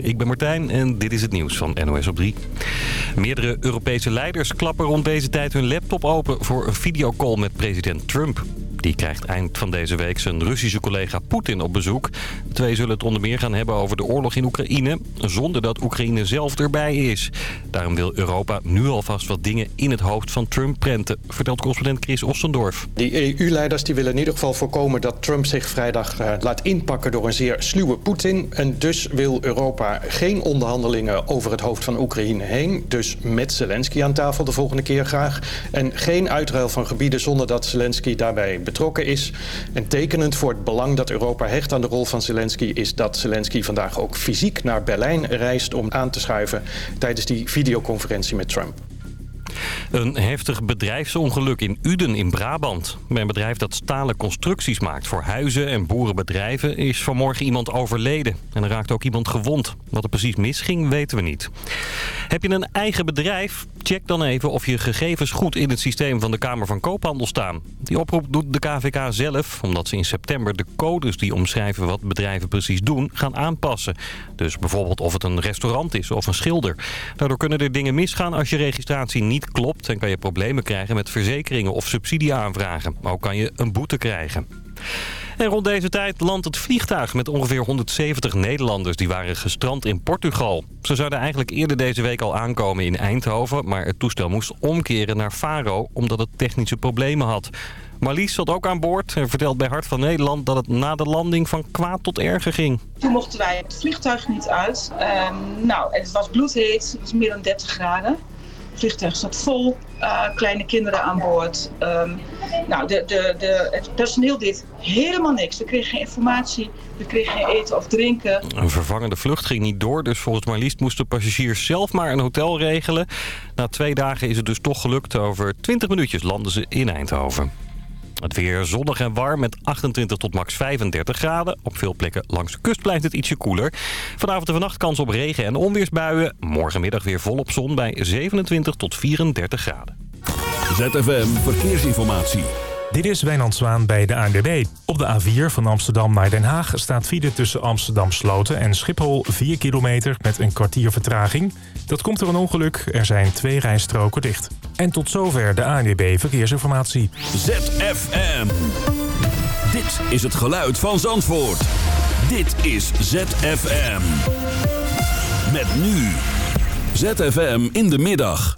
Ik ben Martijn en dit is het nieuws van NOS op 3. Meerdere Europese leiders klappen rond deze tijd hun laptop open voor een videocall met president Trump. Die krijgt eind van deze week zijn Russische collega Poetin op bezoek. Twee zullen het onder meer gaan hebben over de oorlog in Oekraïne... zonder dat Oekraïne zelf erbij is. Daarom wil Europa nu alvast wat dingen in het hoofd van Trump prenten... vertelt correspondent Chris Ostendorf. Die EU-leiders willen in ieder geval voorkomen dat Trump zich vrijdag uh, laat inpakken... door een zeer sluwe Poetin. En dus wil Europa geen onderhandelingen over het hoofd van Oekraïne heen. Dus met Zelensky aan tafel de volgende keer graag. En geen uitruil van gebieden zonder dat Zelensky daarbij betrokken is. En tekenend voor het belang dat Europa hecht aan de rol van Zelensky... is dat Zelensky vandaag ook fysiek naar Berlijn reist om aan te schuiven... tijdens die videoconferentie met Trump. Een heftig bedrijfsongeluk in Uden in Brabant. Bij een bedrijf dat stalen constructies maakt voor huizen en boerenbedrijven... is vanmorgen iemand overleden. En er raakt ook iemand gewond. Wat er precies misging, weten we niet. Heb je een eigen bedrijf? Check dan even of je gegevens goed in het systeem van de Kamer van Koophandel staan. Die oproep doet de KVK zelf, omdat ze in september de codes die omschrijven wat bedrijven precies doen, gaan aanpassen. Dus bijvoorbeeld of het een restaurant is of een schilder. Daardoor kunnen er dingen misgaan als je registratie niet klopt en kan je problemen krijgen met verzekeringen of subsidieaanvragen. Ook kan je een boete krijgen. En rond deze tijd landt het vliegtuig met ongeveer 170 Nederlanders die waren gestrand in Portugal. Ze zouden eigenlijk eerder deze week al aankomen in Eindhoven, maar het toestel moest omkeren naar Faro omdat het technische problemen had. Marlies zat ook aan boord en vertelt bij Hart van Nederland dat het na de landing van kwaad tot erger ging. Toen mochten wij het vliegtuig niet uit. Um, nou, het was bloedheet, het was meer dan 30 graden. Vliegtuig zat vol, uh, kleine kinderen aan boord. Um, nou, de, de, de, het personeel deed helemaal niks. We kregen geen informatie, we kregen geen eten of drinken. Een vervangende vlucht ging niet door, dus volgens Marlies moesten passagiers zelf maar een hotel regelen. Na twee dagen is het dus toch gelukt. Over 20 minuutjes landen ze in Eindhoven. Het weer zonnig en warm met 28 tot max 35 graden. Op veel plekken langs de kust blijft het ietsje koeler. Vanavond en vannacht kans op regen- en onweersbuien. Morgenmiddag weer volop zon bij 27 tot 34 graden. ZFM Verkeersinformatie. Dit is Wijnand Zwaan bij de ANWB. Op de A4 van Amsterdam naar Den Haag staat file tussen Amsterdam Sloten en Schiphol 4 kilometer met een kwartier vertraging. Dat komt door een ongeluk. Er zijn twee rijstroken dicht. En tot zover de ANWB Verkeersinformatie. ZFM. Dit is het geluid van Zandvoort. Dit is ZFM. Met nu. ZFM in de middag.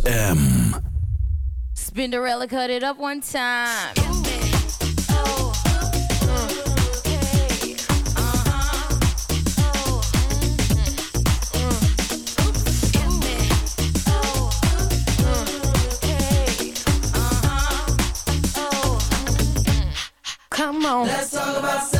ZFM. Spinderella cut it up one time. Come on. Let's talk about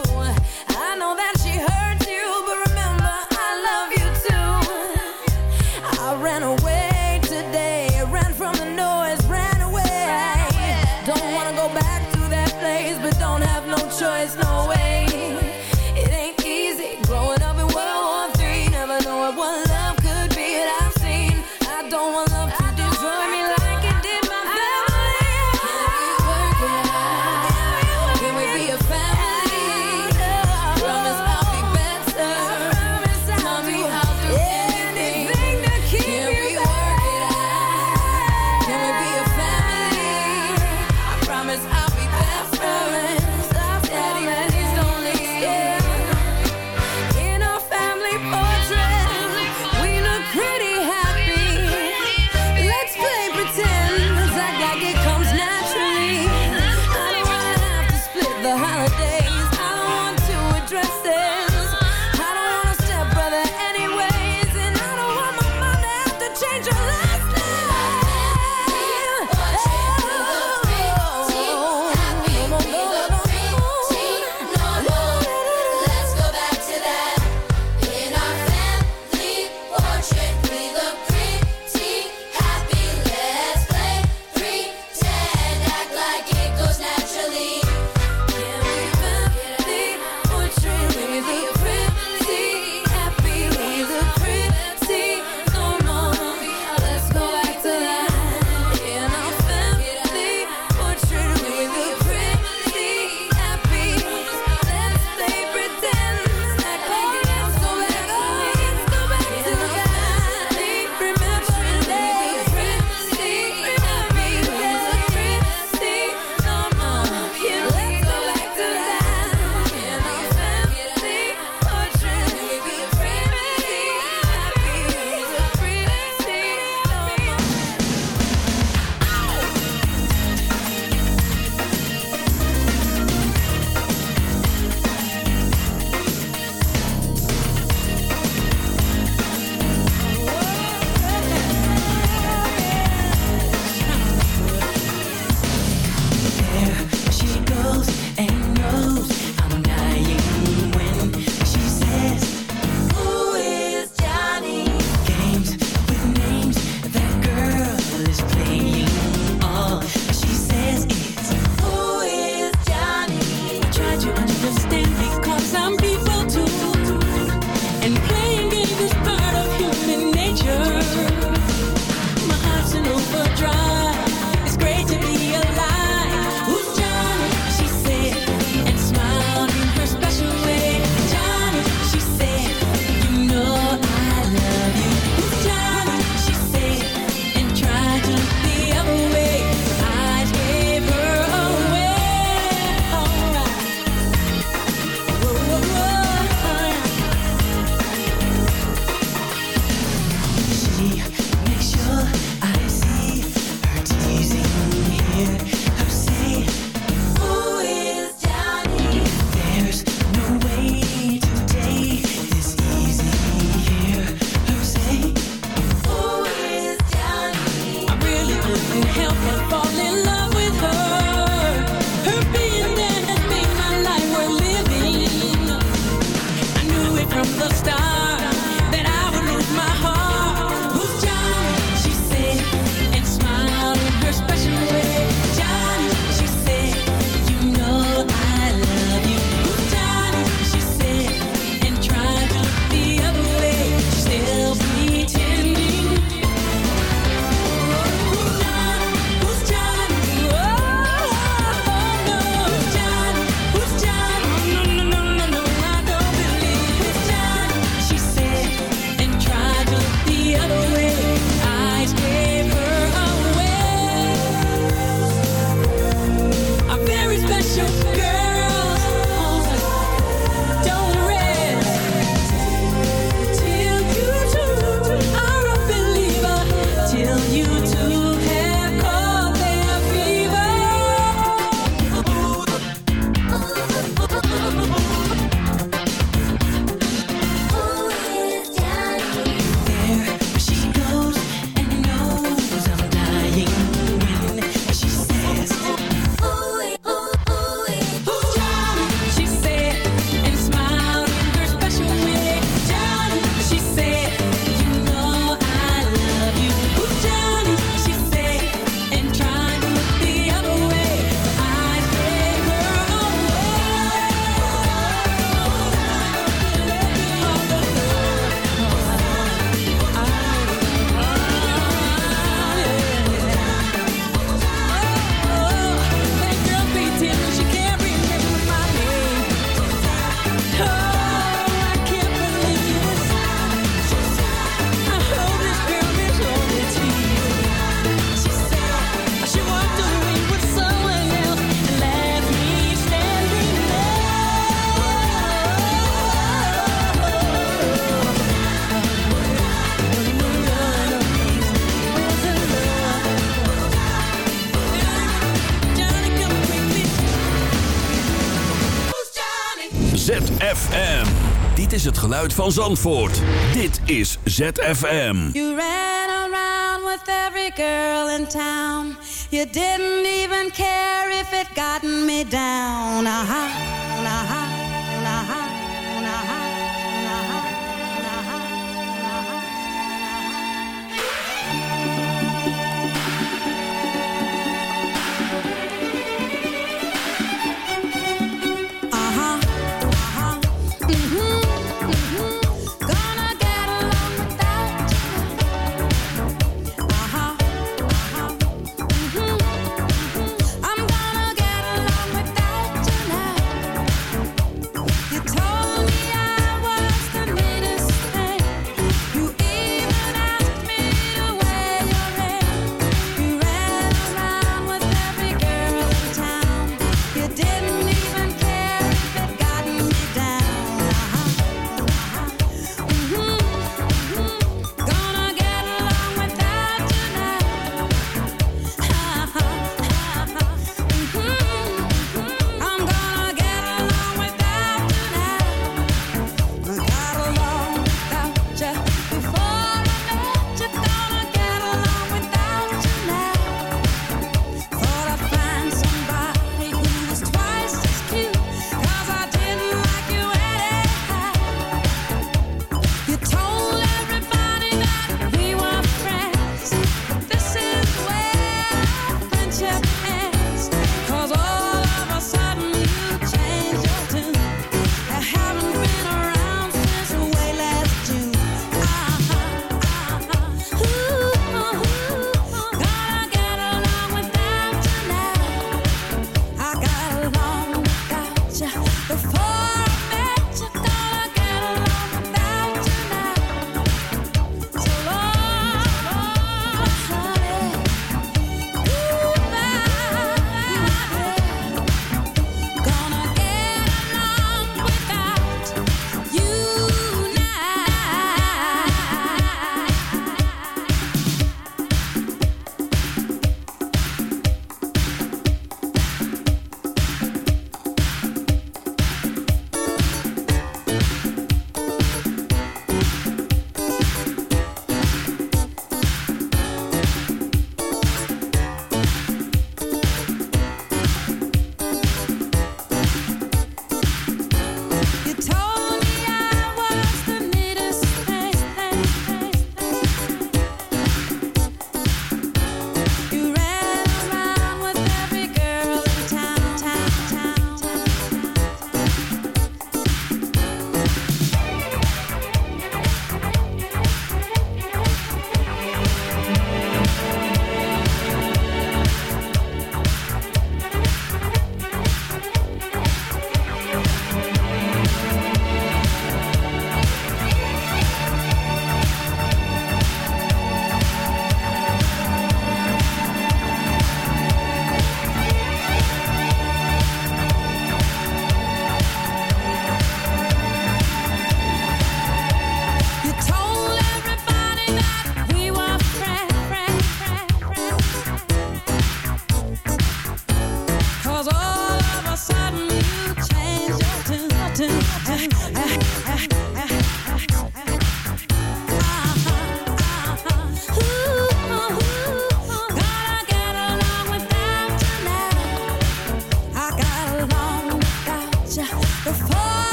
geluid van Zandvoort. Dit is ZFM. You ran around with every girl in town. You didn't even care if it gotten me down. Aha.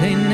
they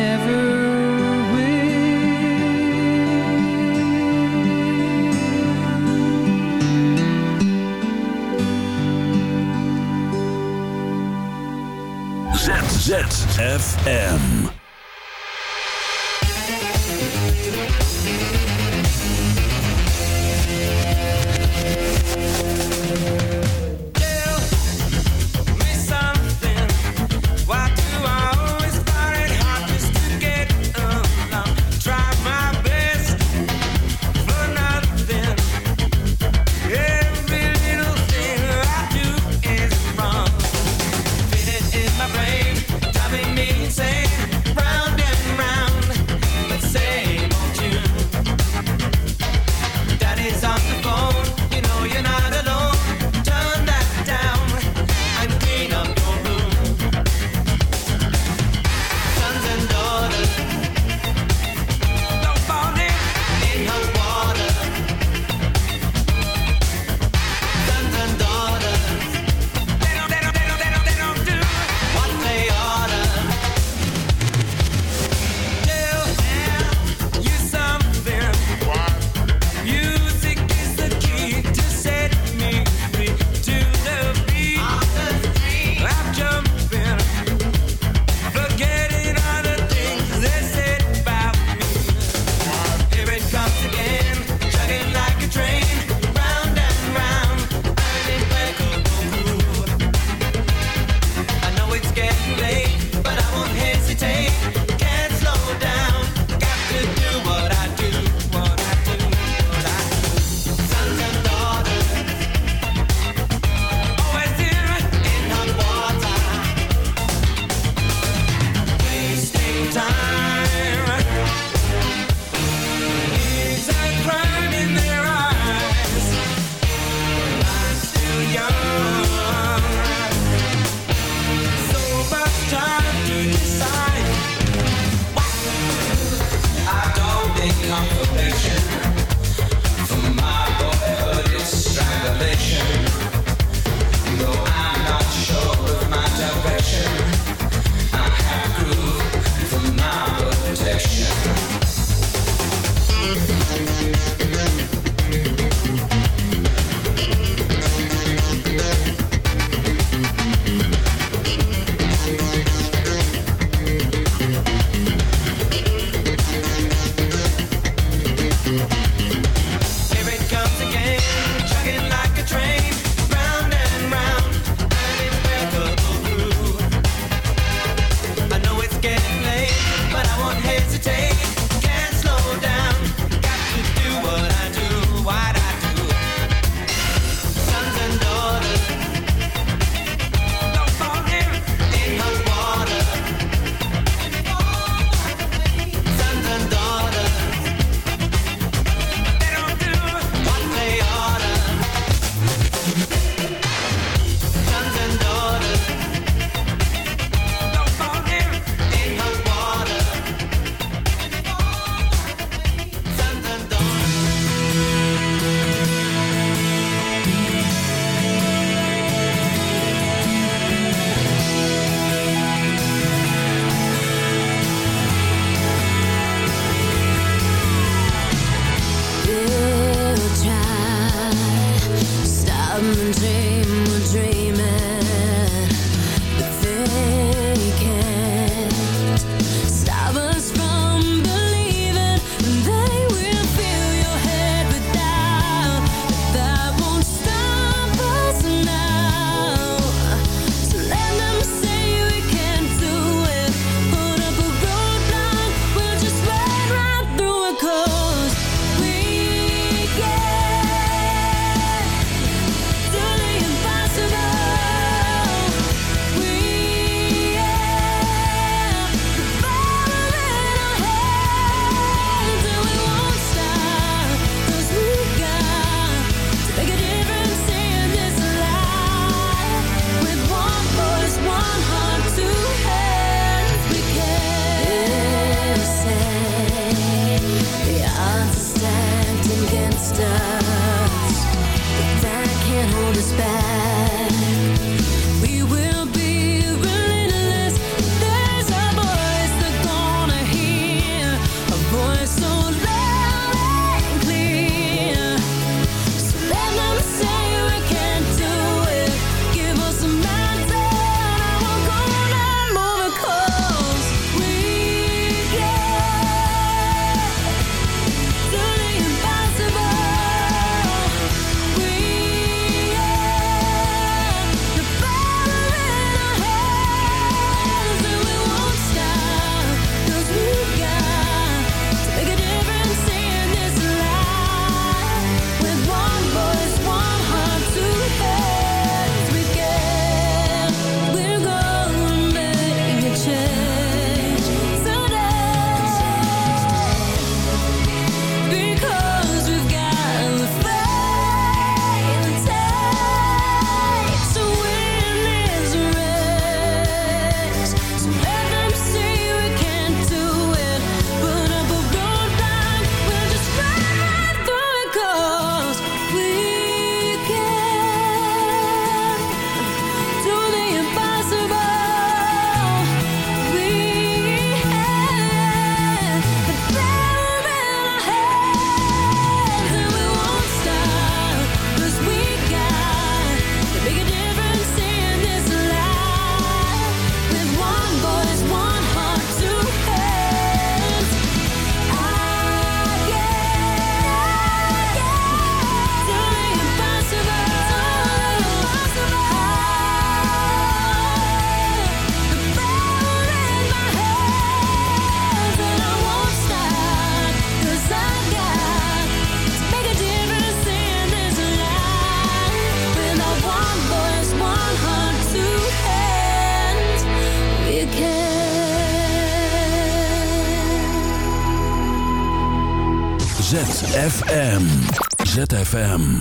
ZFM.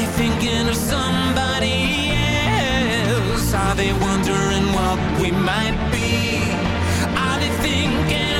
they thinking of somebody else? Are they wondering what we might be? Are they thinking